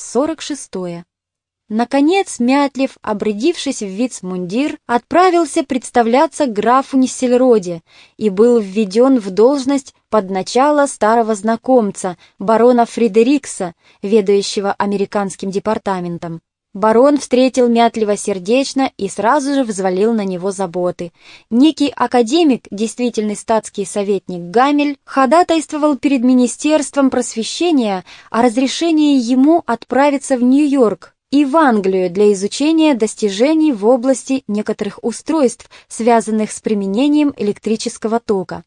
46. Наконец Мятлев, обрядившись в вицмундир, отправился представляться графу Нессельроде и был введен в должность под начало старого знакомца, барона Фредерикса, ведающего американским департаментом. Барон встретил Мятлева сердечно и сразу же взвалил на него заботы. Некий академик, действительный статский советник Гамель, ходатайствовал перед Министерством просвещения о разрешении ему отправиться в Нью-Йорк и в Англию для изучения достижений в области некоторых устройств, связанных с применением электрического тока.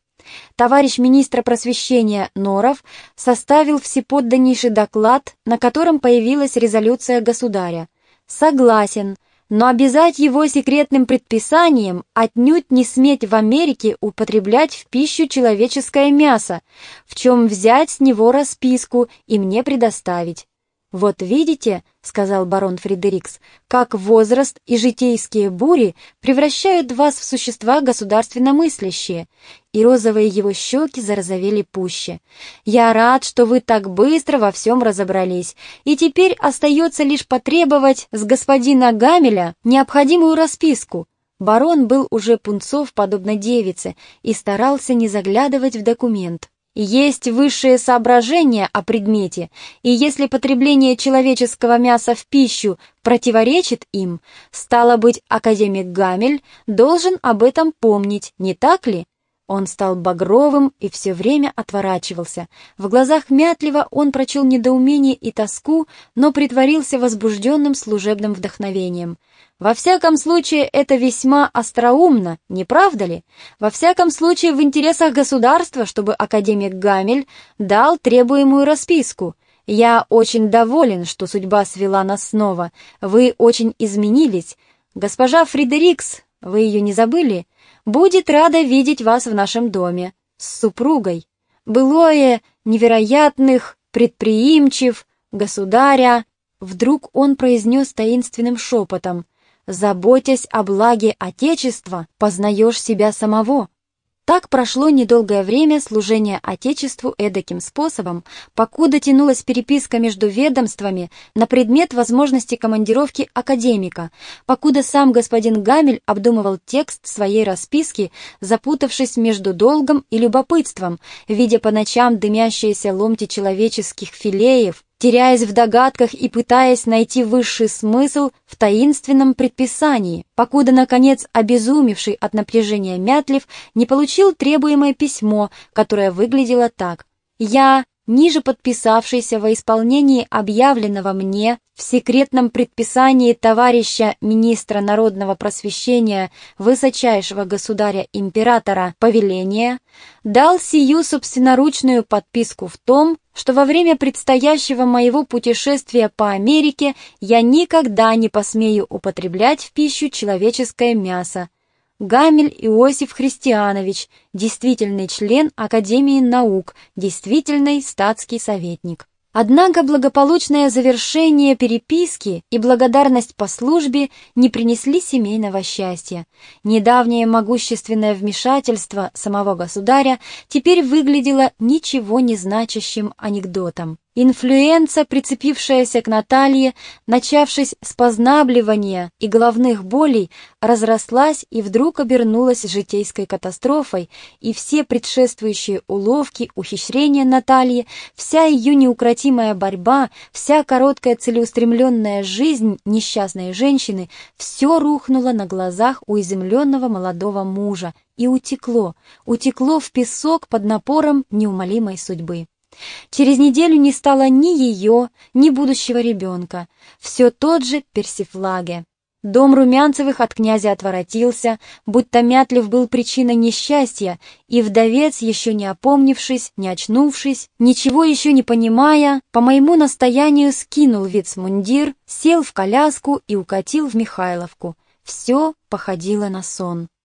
Товарищ министра просвещения Норов составил всеподданнейший доклад, на котором появилась резолюция государя. Согласен, но обязать его секретным предписанием отнюдь не сметь в Америке употреблять в пищу человеческое мясо, в чем взять с него расписку и мне предоставить. «Вот видите, — сказал барон Фредерикс, — как возраст и житейские бури превращают вас в существа государственно мыслящие, и розовые его щеки зарозовели пуще. Я рад, что вы так быстро во всем разобрались, и теперь остается лишь потребовать с господина Гамеля необходимую расписку». Барон был уже пунцов, подобно девице, и старался не заглядывать в документ. Есть высшие соображения о предмете, и если потребление человеческого мяса в пищу противоречит им, стало быть, академик Гамель должен об этом помнить, не так ли? Он стал багровым и все время отворачивался. В глазах Мятлева он прочел недоумение и тоску, но притворился возбужденным служебным вдохновением. Во всяком случае, это весьма остроумно, не правда ли? Во всяком случае, в интересах государства, чтобы академик Гамель дал требуемую расписку. Я очень доволен, что судьба свела нас снова. Вы очень изменились. Госпожа Фредерикс, вы ее не забыли? Будет рада видеть вас в нашем доме, с супругой. Былое невероятных, предприимчив, государя. Вдруг он произнес таинственным шепотом, «Заботясь о благе Отечества, познаешь себя самого». Так прошло недолгое время служения Отечеству эдаким способом, покуда тянулась переписка между ведомствами на предмет возможности командировки академика, покуда сам господин Гамель обдумывал текст своей расписки, запутавшись между долгом и любопытством, видя по ночам дымящиеся ломти человеческих филеев, теряясь в догадках и пытаясь найти высший смысл в таинственном предписании, покуда, наконец, обезумевший от напряжения Мятлев не получил требуемое письмо, которое выглядело так. «Я, ниже подписавшийся во исполнении объявленного мне в секретном предписании товарища министра народного просвещения высочайшего государя-императора повеления, дал сию собственноручную подписку в том, что во время предстоящего моего путешествия по Америке я никогда не посмею употреблять в пищу человеческое мясо, Гамель Иосиф Христианович, действительный член Академии наук, действительный статский советник. Однако благополучное завершение переписки и благодарность по службе не принесли семейного счастья. Недавнее могущественное вмешательство самого государя теперь выглядело ничего не значащим анекдотом. Инфлюенция, прицепившаяся к Наталье, начавшись с познабливания и головных болей, разрослась и вдруг обернулась житейской катастрофой, и все предшествующие уловки, ухищрения Натальи, вся ее неукротимая борьба, вся короткая целеустремленная жизнь несчастной женщины, все рухнуло на глазах у изумленного молодого мужа и утекло, утекло в песок под напором неумолимой судьбы. Через неделю не стало ни ее, ни будущего ребенка. Все тот же Персифлаге. Дом Румянцевых от князя отворотился, будто Мятлев был причиной несчастья, и вдовец, еще не опомнившись, не очнувшись, ничего еще не понимая, по моему настоянию скинул вицмундир, сел в коляску и укатил в Михайловку. Все походило на сон.